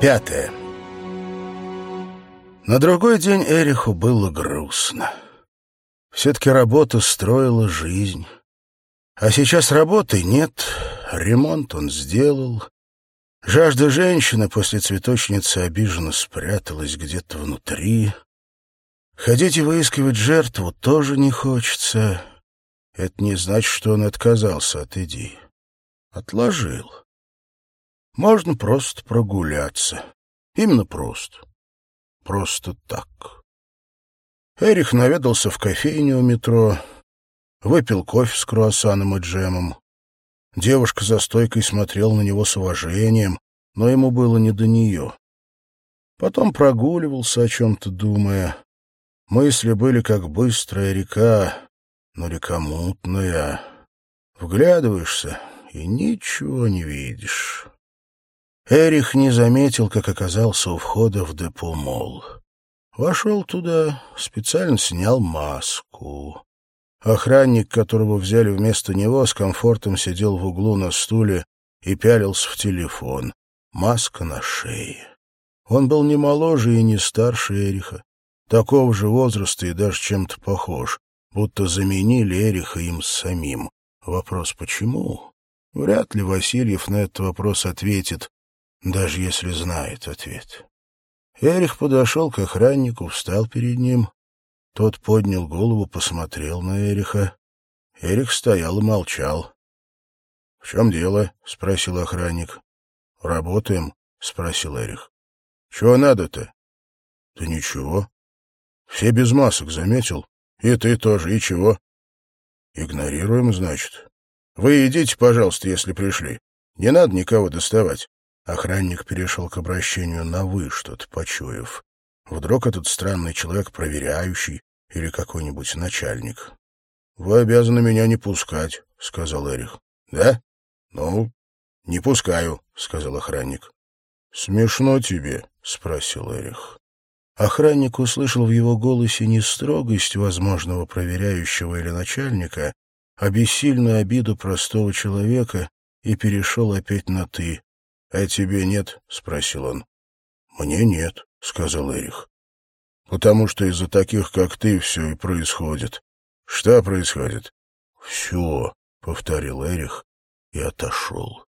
Пятое. На другой день Эриху было грустно. Все-таки работа строила жизнь. А сейчас работы нет, ремонт он сделал. Жажда женщины после цветочницы обиженно спряталась где-то внутри. Ходить и выискивать жертву тоже не хочется. Это не значит, что он отказался от идеи. Отложил. Можно просто прогуляться. Именно просто. Просто так. Эрих наведался в кофейню у метро, выпил кофе с круассаном и джемом. Девушка за стойкой смотрела на него с уважением, но ему было не до нее. Потом прогуливался, о чем-то думая. Мысли были как быстрая река, но река мутная. Вглядываешься и ничего не видишь. Эрих не заметил, как оказался у входа в депо Мол. Вошел туда, специально снял маску. Охранник, которого взяли вместо него, с комфортом сидел в углу на стуле и пялился в телефон. Маска на шее. Он был не моложе и не старше Эриха. Такого же возраста и даже чем-то похож, будто заменили Эриха им самим. Вопрос «почему?» Вряд ли Васильев на этот вопрос ответит, даже если знает ответ. Эрих подошел к охраннику, встал перед ним. Тот поднял голову, посмотрел на Эриха. Эрих стоял и молчал. — В чем дело? — спросил охранник. — Работаем, — спросил Эрих. — Чего надо-то? — Да ничего. Все без масок, заметил? И ты тоже, и чего? — Игнорируем, значит. Вы идите, пожалуйста, если пришли. Не надо никого доставать. Охранник перешел к обращению на «вы», что-то почуяв. Вдруг этот странный человек проверяющий или какой-нибудь начальник. — Вы обязаны меня не пускать, — сказал Эрих. — Да? — Ну, не пускаю, — сказал охранник. — Смешно тебе, — спросил Эрих. Охранник услышал в его голосе не строгость возможного проверяющего или начальника, а бессильную обиду простого человека и перешел опять на «ты», — А тебе нет? — спросил он. — Мне нет, — сказал Эрих. — Потому что из-за таких, как ты, все и происходит. — Что происходит? — Все, — повторил Эрих и отошел.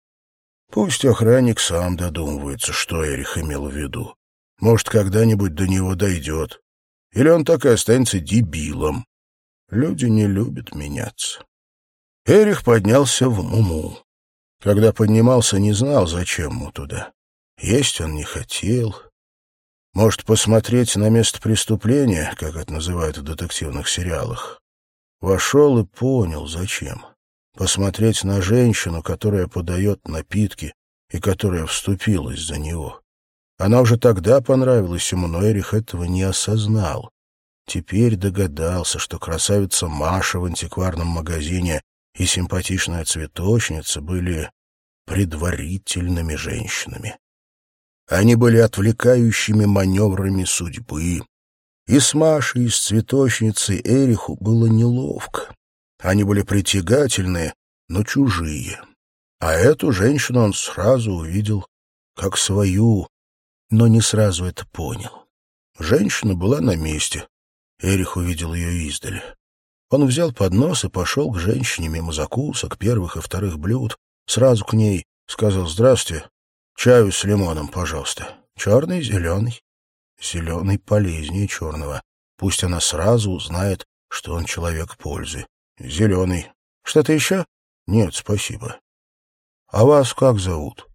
Пусть охранник сам додумывается, что Эрих имел в виду. Может, когда-нибудь до него дойдет. Или он так и останется дебилом. Люди не любят меняться. Эрих поднялся в Муму. Когда поднимался, не знал, зачем ему туда. Есть он не хотел. Может, посмотреть на место преступления, как это называют в детективных сериалах. Вошел и понял, зачем. Посмотреть на женщину, которая подает напитки и которая вступилась за него. Она уже тогда понравилась ему, но Эрих этого не осознал. Теперь догадался, что красавица Маша в антикварном магазине и симпатичная цветочница были предварительными женщинами. Они были отвлекающими маневрами судьбы. И с Машей, и с цветочницей Эриху было неловко. Они были притягательные, но чужие. А эту женщину он сразу увидел как свою, но не сразу это понял. Женщина была на месте. Эрих увидел ее издали. Он взял поднос и пошел к женщине мимо закусок, первых и вторых блюд, сразу к ней, сказал «Здравствуйте, чаю с лимоном, пожалуйста. Черный, зеленый. Зеленый полезнее черного. Пусть она сразу узнает, что он человек пользы. Зеленый. Что-то еще? Нет, спасибо. А вас как зовут?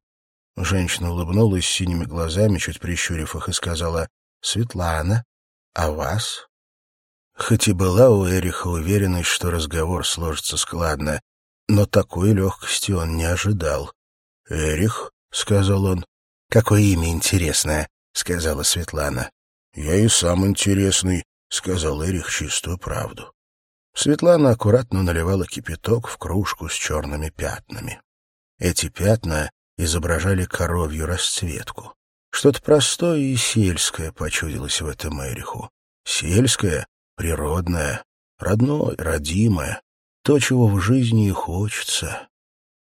Женщина улыбнулась синими глазами, чуть прищурив их, и сказала «Светлана. А вас?» Хоть и была у Эриха уверенность, что разговор сложится складно, но такой легкости он не ожидал. «Эрих», — сказал он. «Какое имя интересное», — сказала Светлана. «Я и сам интересный», — сказал Эрих чистую правду. Светлана аккуратно наливала кипяток в кружку с черными пятнами. Эти пятна изображали коровью расцветку. Что-то простое и сельское почудилось в этом Эриху. Сельское, природное, родное, родимое, то, чего в жизни и хочется.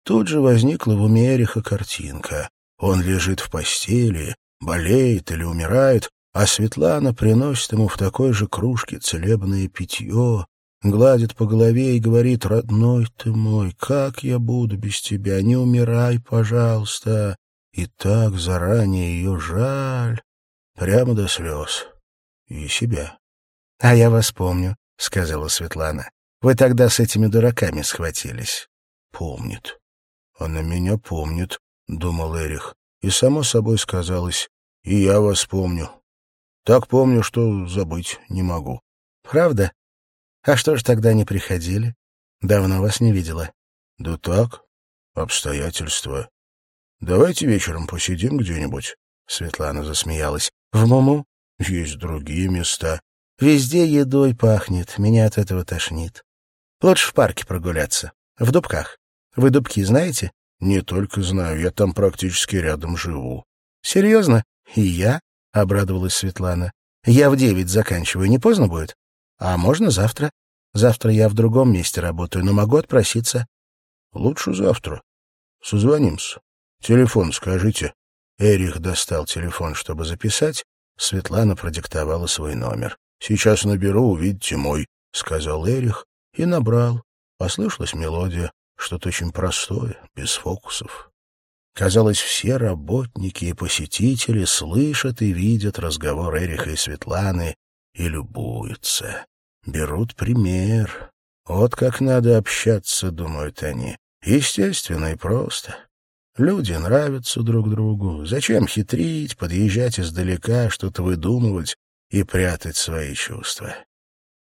Тут же возникла в уме Эриха картинка. Он лежит в постели, болеет или умирает, а Светлана приносит ему в такой же кружке целебное питье, гладит по голове и говорит, «Родной ты мой, как я буду без тебя? Не умирай, пожалуйста!» И так заранее ее жаль, прямо до слез. И себя. — А я вас помню, — сказала Светлана. — Вы тогда с этими дураками схватились. — Помнит. Она меня помнит, — думал Эрих. И само собой сказалось, и я вас помню. Так помню, что забыть не могу. — Правда? А что ж тогда не приходили? Давно вас не видела. — Да так, обстоятельства. Давайте вечером посидим где-нибудь. Светлана засмеялась. В Муму? Есть другие места. Везде едой пахнет, меня от этого тошнит. Лучше в парке прогуляться. В Дубках. Вы Дубки знаете? Не только знаю, я там практически рядом живу. Серьезно? И я? — обрадовалась Светлана. Я в девять заканчиваю, не поздно будет? А можно завтра? Завтра я в другом месте работаю, но могу отпроситься. Лучше завтра. Созвонимся. Телефон скажите. Эрих достал телефон, чтобы записать. Светлана продиктовала свой номер. «Сейчас наберу, увидите мой», — сказал Эрих, и набрал. Послышалась мелодия, что-то очень простое, без фокусов. Казалось, все работники и посетители слышат и видят разговор Эриха и Светланы и любуются берут пример. Вот как надо общаться, думают они. Естественно и просто. Люди нравятся друг другу. Зачем хитрить, подъезжать издалека, что-то выдумывать и прятать свои чувства?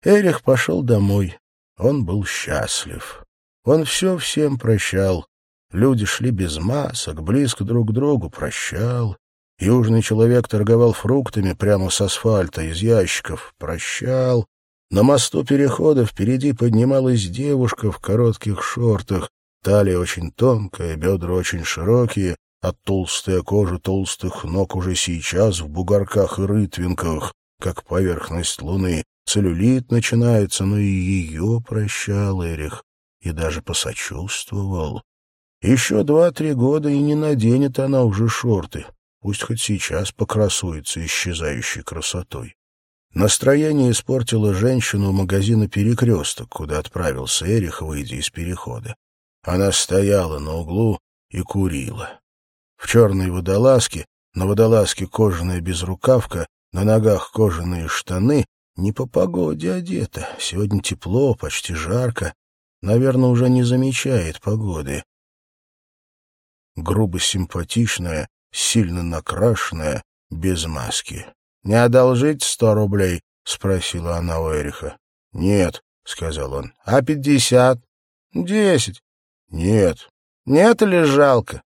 Эрих пошел домой. Он был счастлив. Он все всем прощал. Люди шли без масок, близко друг к другу, прощал. Южный человек торговал фруктами прямо с асфальта, из ящиков, прощал. На мосту перехода впереди поднималась девушка в коротких шортах, талия очень тонкая, бедра очень широкие, а толстая кожа толстых ног уже сейчас в бугорках и рытвинках, как поверхность луны. Целлюлит начинается, но и ее прощал Эрих и даже посочувствовал. Еще два-три года и не наденет она уже шорты, пусть хоть сейчас покрасуется исчезающей красотой. Настроение испортила женщина у магазина «Перекресток», куда отправился Эрих, выйдя из перехода. Она стояла на углу и курила. В черной водолазке, на водолазке кожаная безрукавка, на ногах кожаные штаны, не по погоде одета. Сегодня тепло, почти жарко. Наверное, уже не замечает погоды. Грубо симпатичная, сильно накрашенная, без маски. «Не одолжить сто рублей?» — спросила она у Эриха. «Нет», — сказал он. «А пятьдесят?» «Десять». «Нет». «Нет или жалко?»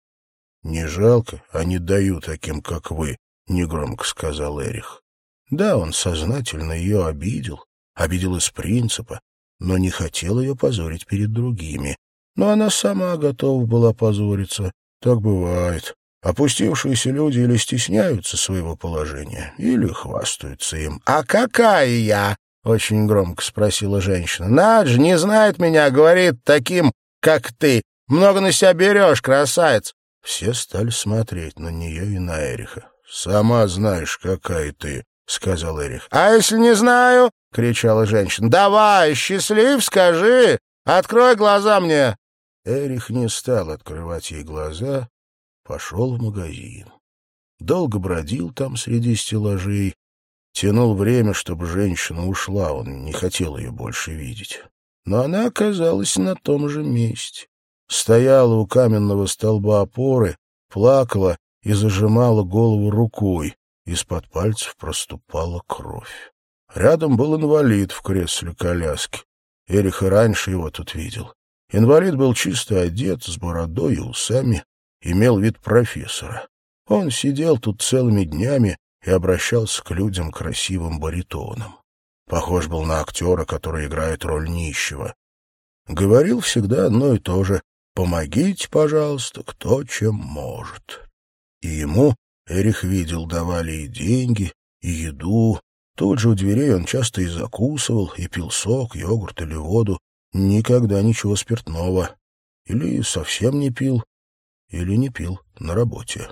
«Не жалко, а не даю таким, как вы», — негромко сказал Эрих. Да, он сознательно ее обидел, обидел из принципа, но не хотел ее позорить перед другими. Но она сама готова была позориться. Так бывает. Опустившиеся люди или стесняются своего положения, или хвастаются им. — А какая я? — очень громко спросила женщина. — Надж не знает меня, говорит таким, как ты. Много на себя берешь, красавец. Все стали смотреть на нее и на Эриха. — Сама знаешь, какая ты, — сказал Эрих. — А если не знаю? — кричала женщина. — Давай, счастлив, скажи. Открой глаза мне. Эрих не стал открывать ей глаза, пошел в магазин. Долго бродил там среди стеллажей, тянул время, чтобы женщина ушла, он не хотел ее больше видеть. Но она оказалась на том же месте. Стояла у каменного столба опоры, плакала и зажимала голову рукой. Из-под пальцев проступала кровь. Рядом был инвалид в кресле коляски. Эрих и раньше его тут видел. Инвалид был чисто одет, с бородой и усами имел вид профессора. Он сидел тут целыми днями и обращался к людям красивым баритоном. Похож был на актера, который играет роль нищего. Говорил всегда одно и то же «Помогите, пожалуйста, кто чем может». И ему, Эрих видел, давали и деньги, и еду. Тут же у дверей он часто и закусывал, и пил сок, йогурт или воду. Никогда ничего спиртного. Или совсем не пил, или не пил на работе.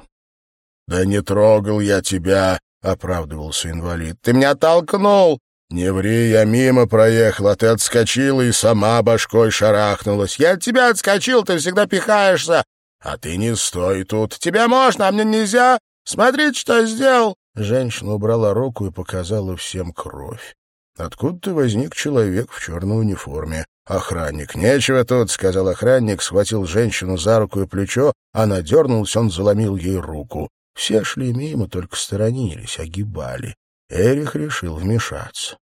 «Да не трогал я тебя», — оправдывался инвалид. «Ты меня толкнул!» «Не ври, я мимо проехал, а ты отскочила и сама башкой шарахнулась. Я от тебя отскочил, ты всегда пихаешься. А ты не стой тут. Тебе можно, а мне нельзя. Смотрите, что сделал!» Женщина убрала руку и показала всем кровь. Откуда-то возник человек в черной униформе. «Охранник, нечего тут», — сказал охранник, схватил женщину за руку и плечо, она дернулась, он заломил ей руку. Все шли мимо, только сторонились, огибали. Эрих решил вмешаться.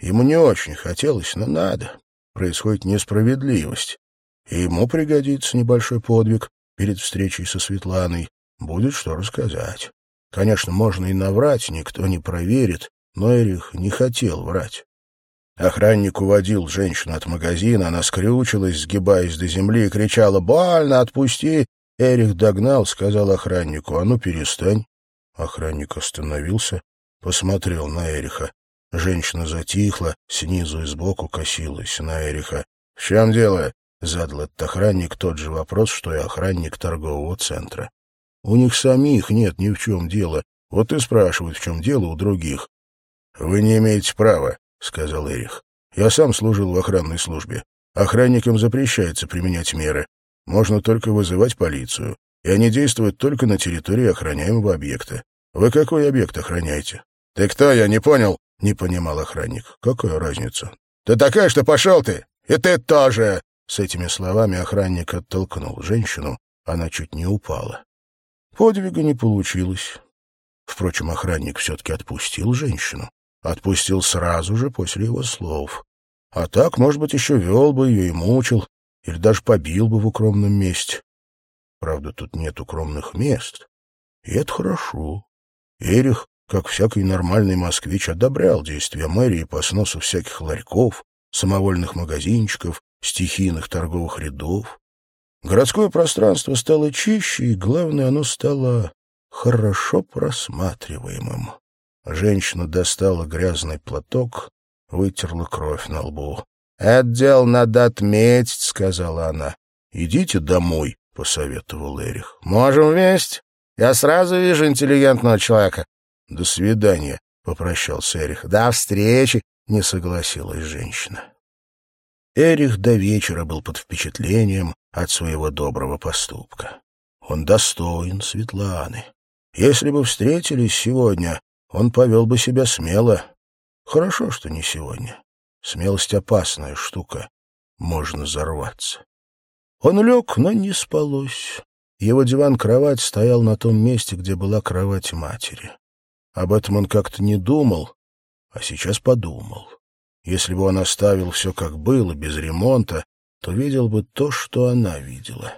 Ему не очень хотелось, но надо. Происходит несправедливость. И ему пригодится небольшой подвиг перед встречей со Светланой. Будет что рассказать. Конечно, можно и наврать, никто не проверит, но Эрих не хотел врать. Охранник уводил женщину от магазина, она скрючилась, сгибаясь до земли, и кричала «Больно, отпусти!» Эрих догнал, сказал охраннику «А ну, перестань!» Охранник остановился, посмотрел на Эриха. Женщина затихла, снизу и сбоку косилась на Эриха. «В чем дело?» — задал этот охранник тот же вопрос, что и охранник торгового центра. «У них самих нет ни в чем дела. Вот и спрашивают, в чем дело у других. «Вы не имеете права», — сказал Эрих. «Я сам служил в охранной службе. Охранникам запрещается применять меры. Можно только вызывать полицию, и они действуют только на территории охраняемого объекта. Вы какой объект охраняете?» «Ты кто, я не понял?» — не понимал охранник. «Какая разница?» «Ты такая, что пошел ты! И ты тоже!» С этими словами охранник оттолкнул женщину, она чуть не упала. Подвига не получилось. Впрочем, охранник все-таки отпустил женщину. Отпустил сразу же после его слов. А так, может быть, еще вел бы ее и мучил, или даже побил бы в укромном месте. Правда, тут нет укромных мест. И это хорошо. Эрих, как всякий нормальный москвич, одобрял действия мэрии по сносу всяких ларьков, самовольных магазинчиков, стихийных торговых рядов. Городское пространство стало чище, и, главное, оно стало хорошо просматриваемым. Женщина достала грязный платок, вытерла кровь на лбу. «Это дело надо отметить», — сказала она. «Идите домой», — посоветовал Эрих. «Можем вместе. Я сразу вижу интеллигентного человека». «До свидания», — попрощался Эрих. «До встречи», — не согласилась женщина. Эрих до вечера был под впечатлением от своего доброго поступка. Он достоин Светланы. Если бы встретились сегодня, он повел бы себя смело. Хорошо, что не сегодня. Смелость — опасная штука. Можно взорваться. Он лег, но не спалось. Его диван-кровать стоял на том месте, где была кровать матери. Об этом он как-то не думал, а сейчас подумал. Если бы он оставил все как было, без ремонта, то видел бы то, что она видела.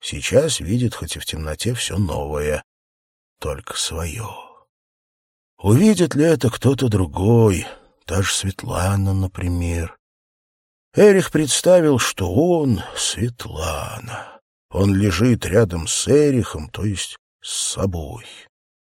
Сейчас видит, хоть и в темноте, все новое, только свое. Увидит ли это кто-то другой, та же Светлана, например? Эрих представил, что он — Светлана. Он лежит рядом с Эрихом, то есть с собой.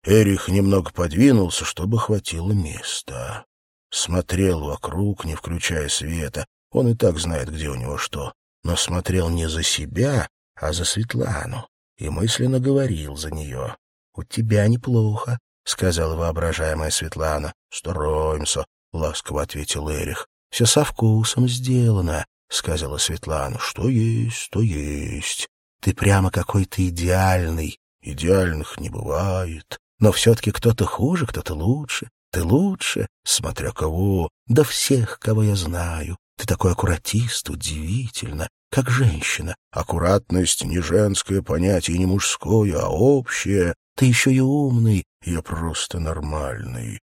Эрих немного подвинулся, чтобы хватило места. Смотрел вокруг, не включая света. Он и так знает, где у него что. Но смотрел не за себя, а за Светлану. И мысленно говорил за нее. «У тебя неплохо. — сказала воображаемая Светлана. — Стараемся, — ласково ответил Эрих. — Все со вкусом сделано, — сказала Светлана. — Что есть, то есть. Ты прямо какой-то идеальный. Идеальных не бывает. Но все-таки кто-то хуже, кто-то лучше. Ты лучше, смотря кого. Да всех, кого я знаю. Ты такой аккуратист, удивительно, как женщина. Аккуратность не женское понятие, не мужское, а общее. Ты еще и умный, я просто нормальный.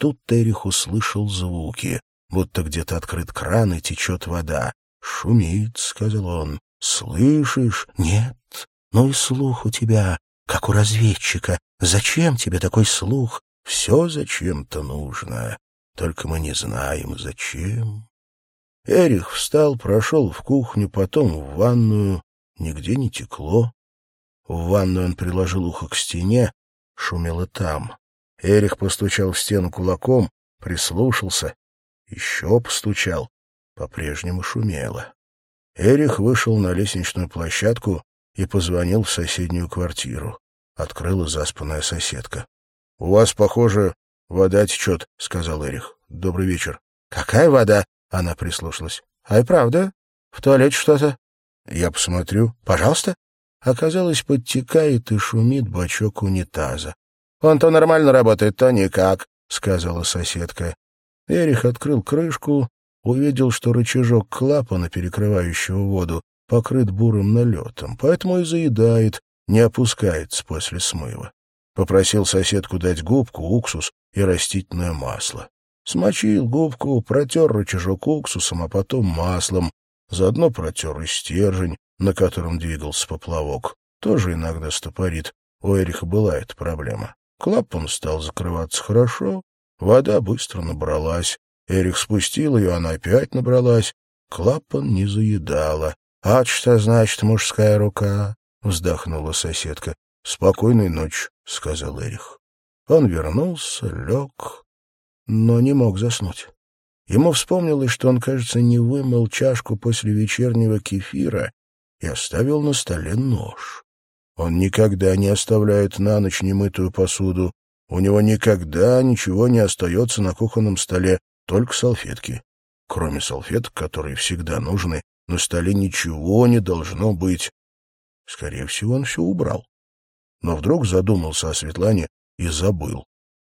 Тут Терих услышал звуки, будто где-то открыт кран и течет вода. «Шумит», — сказал он. «Слышишь? Нет. Ну и слух у тебя, как у разведчика. Зачем тебе такой слух? Все зачем-то нужно. Только мы не знаем, зачем». Эрих встал, прошел в кухню, потом в ванную. Нигде не текло. В ванную он приложил ухо к стене, шумело там. Эрих постучал в стену кулаком, прислушался, еще постучал, по-прежнему шумело. Эрих вышел на лестничную площадку и позвонил в соседнюю квартиру. — открыла заспанная соседка. — У вас, похоже, вода течет, — сказал Эрих. — Добрый вечер. — Какая вода? — она прислушалась. — А и правда? В туалете что-то? — Я посмотрю. — Пожалуйста. Оказалось, подтекает и шумит бачок унитаза. — Он то нормально работает, то никак, — сказала соседка. Эрих открыл крышку, увидел, что рычажок клапана, перекрывающего воду, покрыт бурым налетом, поэтому и заедает, не опускается после смыва. Попросил соседку дать губку, уксус и растительное масло. Смочил губку, протер рычажок уксусом, а потом маслом. Заодно протер и стержень, на котором двигался поплавок. Тоже иногда стопорит. У Эриха была эта проблема. Клапан стал закрываться хорошо, вода быстро набралась. Эрих спустил ее, она опять набралась. Клапан не заедала. «А что значит мужская рука?» — вздохнула соседка. «Спокойной ночи», — сказал Эрих. Он вернулся, лег, но не мог заснуть. Ему вспомнилось, что он, кажется, не вымыл чашку после вечернего кефира и оставил на столе нож. Он никогда не оставляет на ночь немытую посуду. У него никогда ничего не остается на кухонном столе, только салфетки. Кроме салфеток, которые всегда нужны, на столе ничего не должно быть. Скорее всего, он все убрал. Но вдруг задумался о Светлане и забыл.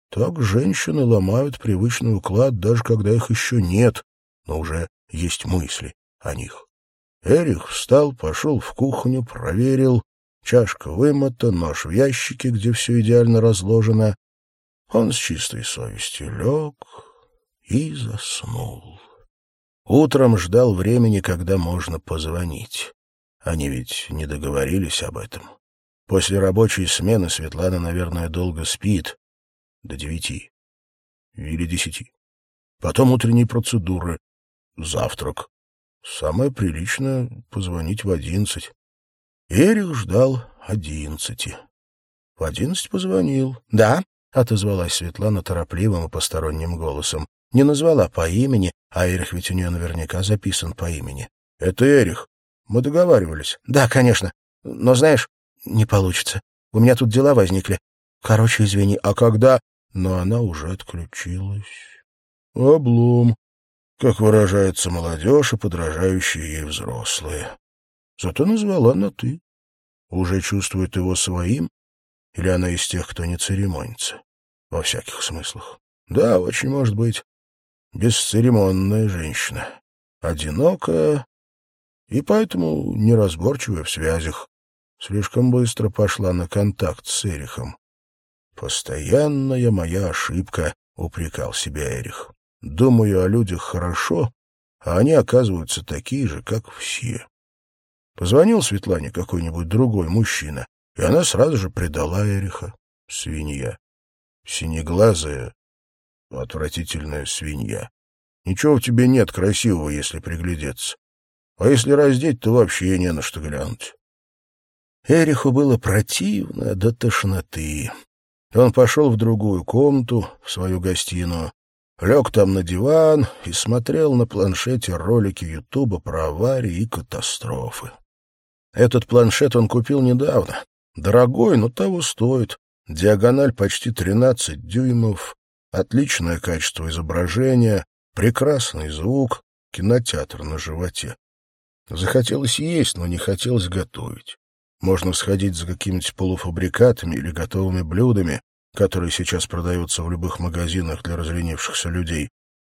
Так женщины ломают привычный уклад, даже когда их еще нет, но уже есть мысли о них. Эрих встал, пошел в кухню, проверил. Чашка вымыта, нож в ящике, где все идеально разложено. Он с чистой совестью лег и заснул. Утром ждал времени, когда можно позвонить. Они ведь не договорились об этом. После рабочей смены Светлана, наверное, долго спит. До девяти. Или десяти. Потом утренние процедуры. Завтрак. Самое приличное — позвонить в одиннадцать. Эрих ждал одиннадцати. В одиннадцать позвонил. «Да», — отозвалась Светлана торопливым и посторонним голосом. Не назвала по имени, а Эрих ведь у нее наверняка записан по имени. — Это Эрих. Мы договаривались. — Да, конечно. Но, знаешь, не получится. У меня тут дела возникли. Короче, извини. А когда... Но она уже отключилась. Облом. Как выражается молодежь и подражающие ей взрослые. Зато назвала на «ты». Уже чувствует его своим? Или она из тех, кто не церемонится? Во всяких смыслах. Да, очень может быть бесцеремонная женщина, одинокая и поэтому неразборчивая в связях. Слишком быстро пошла на контакт с Эрихом. «Постоянная моя ошибка», — упрекал себя Эрих. «Думаю о людях хорошо, а они оказываются такие же, как все». Позвонил Светлане какой-нибудь другой мужчина, и она сразу же предала Эриха. Свинья. Синеглазая, Отвратительная свинья. Ничего в тебе нет красивого, если приглядеться. А если раздеть, то вообще не на что глянуть. Эриху было противно до тошноты. Он пошел в другую комнату, в свою гостиную, лег там на диван и смотрел на планшете ролики Ютуба про аварии и катастрофы. Этот планшет он купил недавно. Дорогой, но того стоит. Диагональ почти 13 дюймов, Отличное качество изображения, прекрасный звук, кинотеатр на животе. Захотелось есть, но не хотелось готовить. Можно сходить за какими-нибудь полуфабрикатами или готовыми блюдами, которые сейчас продаются в любых магазинах для разленившихся людей.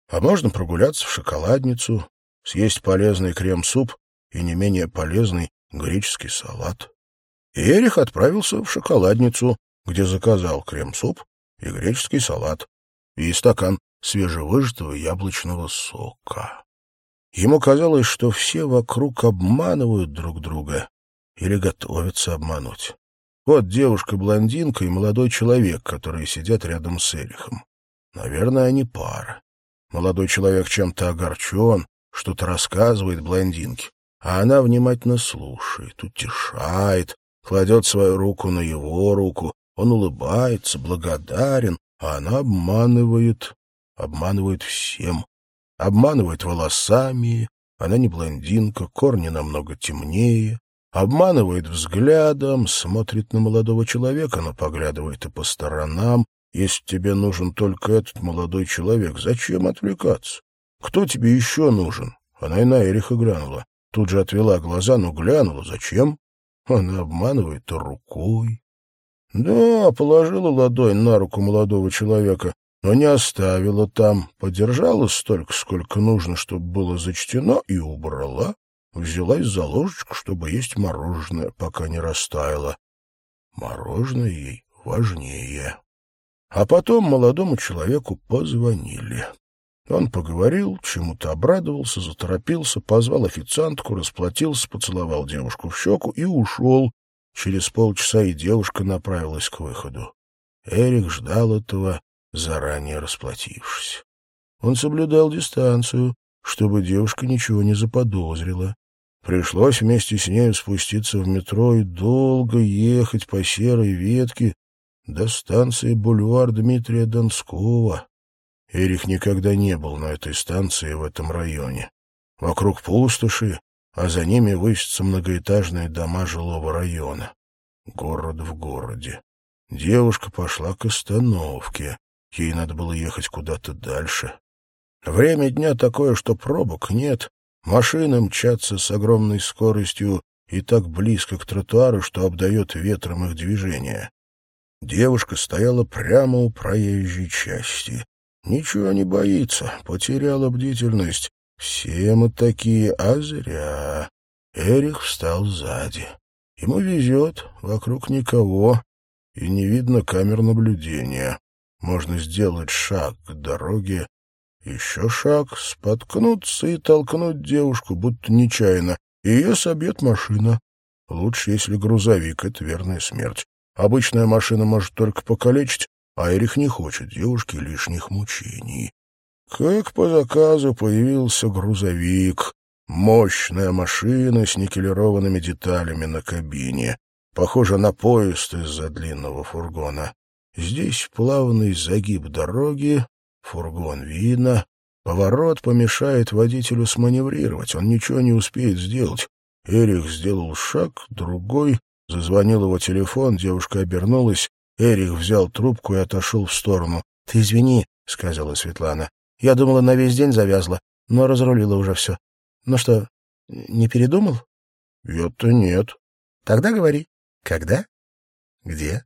А можно прогуляться в шоколадницу, съесть полезный крем-суп и не менее полезный греческий салат. И Эрих отправился в шоколадницу, где заказал крем-суп и греческий салат и стакан свежевыжатого яблочного сока. Ему казалось, что все вокруг обманывают друг друга или готовятся обмануть. Вот девушка-блондинка и молодой человек, которые сидят рядом с Эрихом. Наверное, они пара. Молодой человек чем-то огорчен, что-то рассказывает блондинке, а она внимательно слушает, утешает, кладет свою руку на его руку, он улыбается, благодарен, а она обманывает, обманывает всем. Обманывает волосами, она не блондинка, корни намного темнее. Обманывает взглядом, смотрит на молодого человека, но поглядывает и по сторонам. Если тебе нужен только этот молодой человек, зачем отвлекаться? Кто тебе еще нужен? Она и на Эриха глянула. Тут же отвела глаза, но глянула. Зачем? Она обманывает рукой. Да, положила ладонь на руку молодого человека, но не оставила там. Подержала столько, сколько нужно, чтобы было зачтено, и убрала. Взялась за ложечку, чтобы есть мороженое, пока не растаяло. Мороженое ей важнее. А потом молодому человеку позвонили. Он поговорил, чему-то обрадовался, заторопился, позвал официантку, расплатился, поцеловал девушку в щеку и ушел. Через полчаса и девушка направилась к выходу. Эрик ждал этого, заранее расплатившись. Он соблюдал дистанцию, чтобы девушка ничего не заподозрила. Пришлось вместе с нею спуститься в метро и долго ехать по серой ветке до станции бульвар Дмитрия Донского. Эрих никогда не был на этой станции в этом районе. Вокруг пустоши, а за ними высятся многоэтажные дома жилого района. Город в городе. Девушка пошла к остановке. Ей надо было ехать куда-то дальше. Время дня такое, что пробок нет. Машины мчатся с огромной скоростью и так близко к тротуару, что обдает ветром их движение. Девушка стояла прямо у проезжей части. Ничего не боится, потеряла бдительность. Все мы такие, а зря. Эрих встал сзади. Ему везет, вокруг никого, и не видно камер наблюдения. Можно сделать шаг к дороге, еще шаг, споткнуться и толкнуть девушку, будто нечаянно. Ее собьет машина. Лучше, если грузовик — это верная смерть. Обычная машина может только покалечить, а Эрих не хочет девушке лишних мучений. Как по заказу появился грузовик. Мощная машина с никелированными деталями на кабине. Похоже на поезд из-за длинного фургона. Здесь плавный загиб дороги, фургон видно. Поворот помешает водителю сманеврировать, он ничего не успеет сделать. Эрих сделал шаг, другой. Зазвонил его телефон, девушка обернулась. Эрих взял трубку и отошел в сторону. — Ты извини, — сказала Светлана. — Я думала, на весь день завязла, но разрулила уже все. Ну что, не передумал? — Это нет. — Тогда говори. Когда? Где?